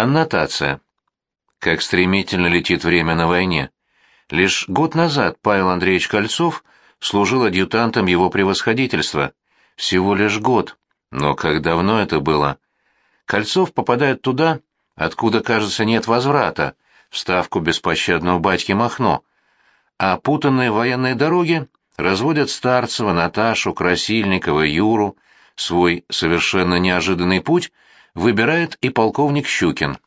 Аннотация. Как стремительно летит время на войне. Лишь год назад Павел Андреевич Кольцов служил адъютантом его превосходительства. Всего лишь год. Но как давно это было? Кольцов попадает туда, откуда, кажется, нет возврата, в ставку беспощадного батьки Махно. А путанные военные дороги разводят Старцева, Наташу, Красильникова, Юру. Свой совершенно неожиданный путь выбирает и полковник Щукин.